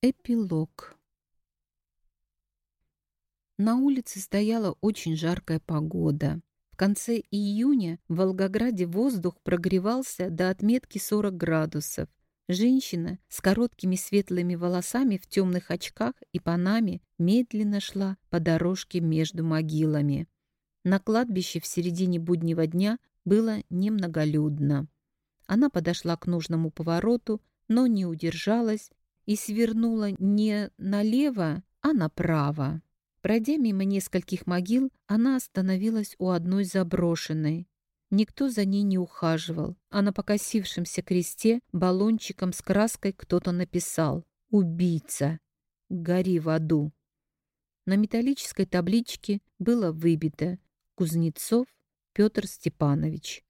Эпилог На улице стояла очень жаркая погода. В конце июня в Волгограде воздух прогревался до отметки 40 градусов. Женщина с короткими светлыми волосами в темных очках и панаме медленно шла по дорожке между могилами. На кладбище в середине буднего дня было немноголюдно. Она подошла к нужному повороту, но не удержалась и свернула не налево, а направо. Пройдя мимо нескольких могил, она остановилась у одной заброшенной. Никто за ней не ухаживал, а на покосившемся кресте баллончиком с краской кто-то написал «Убийца! Гори в аду!». На металлической табличке было выбито «Кузнецов Петр Степанович,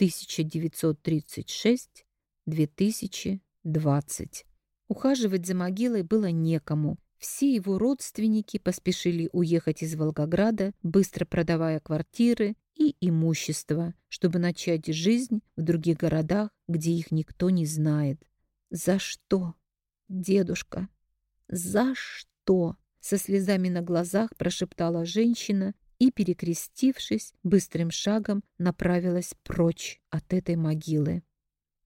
1936-2020». Ухаживать за могилой было некому. Все его родственники поспешили уехать из Волгограда, быстро продавая квартиры и имущество, чтобы начать жизнь в других городах, где их никто не знает. «За что, дедушка? За что?» Со слезами на глазах прошептала женщина и, перекрестившись, быстрым шагом направилась прочь от этой могилы.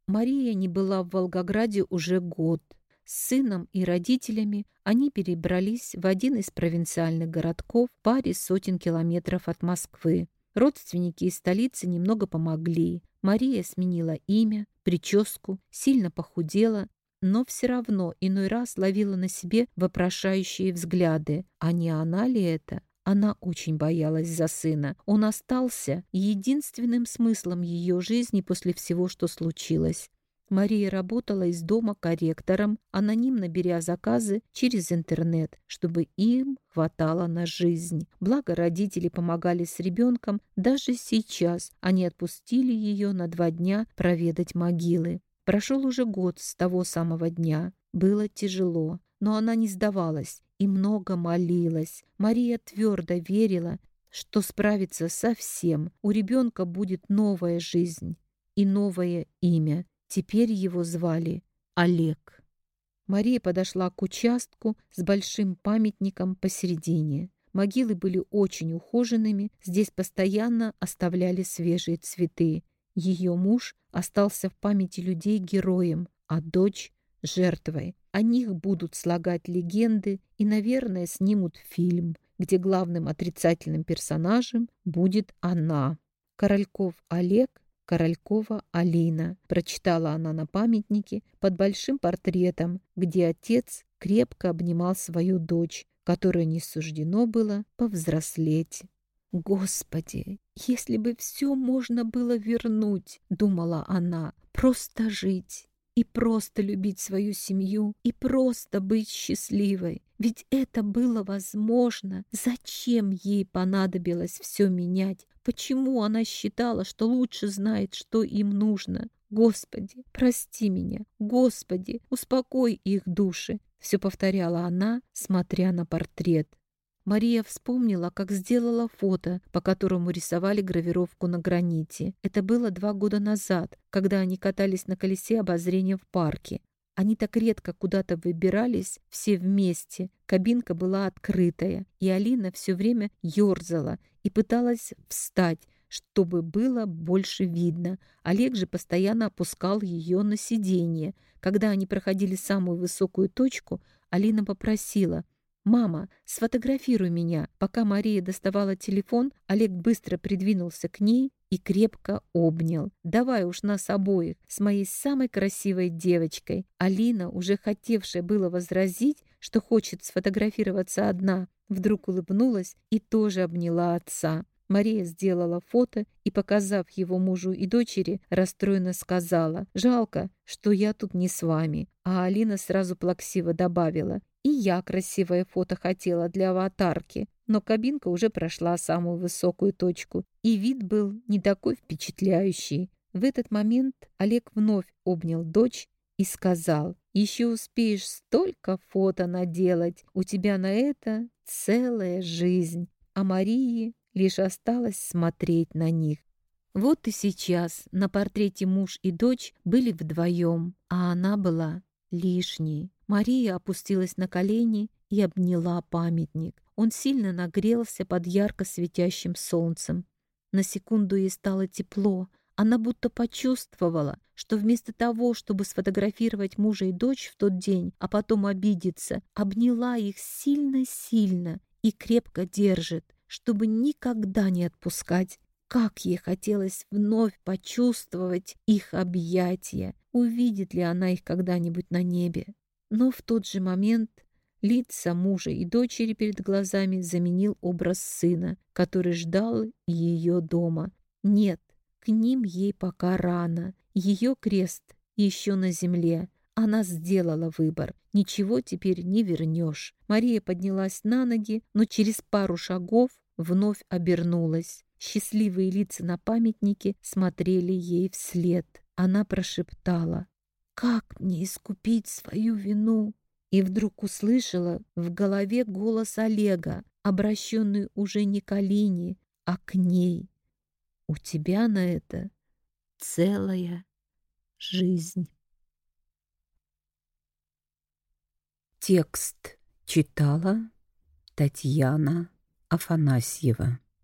Мария не была в Волгограде уже год. С сыном и родителями они перебрались в один из провинциальных городков в паре сотен километров от Москвы. Родственники из столицы немного помогли. Мария сменила имя, прическу, сильно похудела, но все равно иной раз ловила на себе вопрошающие взгляды. А не она ли это? Она очень боялась за сына. Он остался единственным смыслом ее жизни после всего, что случилось. Мария работала из дома корректором, анонимно беря заказы через интернет, чтобы им хватало на жизнь. Благо родители помогали с ребенком, даже сейчас они отпустили ее на два дня проведать могилы. Прошел уже год с того самого дня. Было тяжело, но она не сдавалась и много молилась. Мария твердо верила, что справится со всем. У ребенка будет новая жизнь и новое имя. Теперь его звали Олег. Мария подошла к участку с большим памятником посередине. Могилы были очень ухоженными, здесь постоянно оставляли свежие цветы. Ее муж остался в памяти людей героем, а дочь — жертвой. О них будут слагать легенды и, наверное, снимут фильм, где главным отрицательным персонажем будет она. Корольков Олег Королькова Алина. Прочитала она на памятнике под большим портретом, где отец крепко обнимал свою дочь, которой не суждено было повзрослеть. «Господи, если бы все можно было вернуть!» — думала она. «Просто жить!» и просто любить свою семью, и просто быть счастливой. Ведь это было возможно. Зачем ей понадобилось все менять? Почему она считала, что лучше знает, что им нужно? Господи, прости меня. Господи, успокой их души. Все повторяла она, смотря на портрет. Мария вспомнила, как сделала фото, по которому рисовали гравировку на граните. Это было два года назад, когда они катались на колесе обозрения в парке. Они так редко куда-то выбирались все вместе. Кабинка была открытая, и Алина все время ерзала и пыталась встать, чтобы было больше видно. Олег же постоянно опускал ее на сиденье. Когда они проходили самую высокую точку, Алина попросила «Мама, сфотографируй меня». Пока Мария доставала телефон, Олег быстро придвинулся к ней и крепко обнял. «Давай уж нас обоих с моей самой красивой девочкой». Алина, уже хотевшая было возразить, что хочет сфотографироваться одна, вдруг улыбнулась и тоже обняла отца. Мария сделала фото и, показав его мужу и дочери, расстроенно сказала «Жалко, что я тут не с вами». А Алина сразу плаксиво добавила и я красивое фото хотела для аватарки, но кабинка уже прошла самую высокую точку, и вид был не такой впечатляющий. В этот момент Олег вновь обнял дочь и сказал, «Еще успеешь столько фото наделать, у тебя на это целая жизнь». А Марии лишь осталось смотреть на них. Вот и сейчас на портрете муж и дочь были вдвоем, а она была лишней. Мария опустилась на колени и обняла памятник. Он сильно нагрелся под ярко светящим солнцем. На секунду ей стало тепло. Она будто почувствовала, что вместо того, чтобы сфотографировать мужа и дочь в тот день, а потом обидеться, обняла их сильно-сильно и крепко держит, чтобы никогда не отпускать. Как ей хотелось вновь почувствовать их объятия, увидит ли она их когда-нибудь на небе. Но в тот же момент лица мужа и дочери перед глазами заменил образ сына, который ждал ее дома. Нет, к ним ей пока рано. Ее крест еще на земле. Она сделала выбор. Ничего теперь не вернешь. Мария поднялась на ноги, но через пару шагов вновь обернулась. Счастливые лица на памятнике смотрели ей вслед. Она прошептала как мне искупить свою вину? И вдруг услышала в голове голос Олега, обращенный уже не к Алине, а к ней. У тебя на это целая жизнь. Текст читала Татьяна Афанасьева.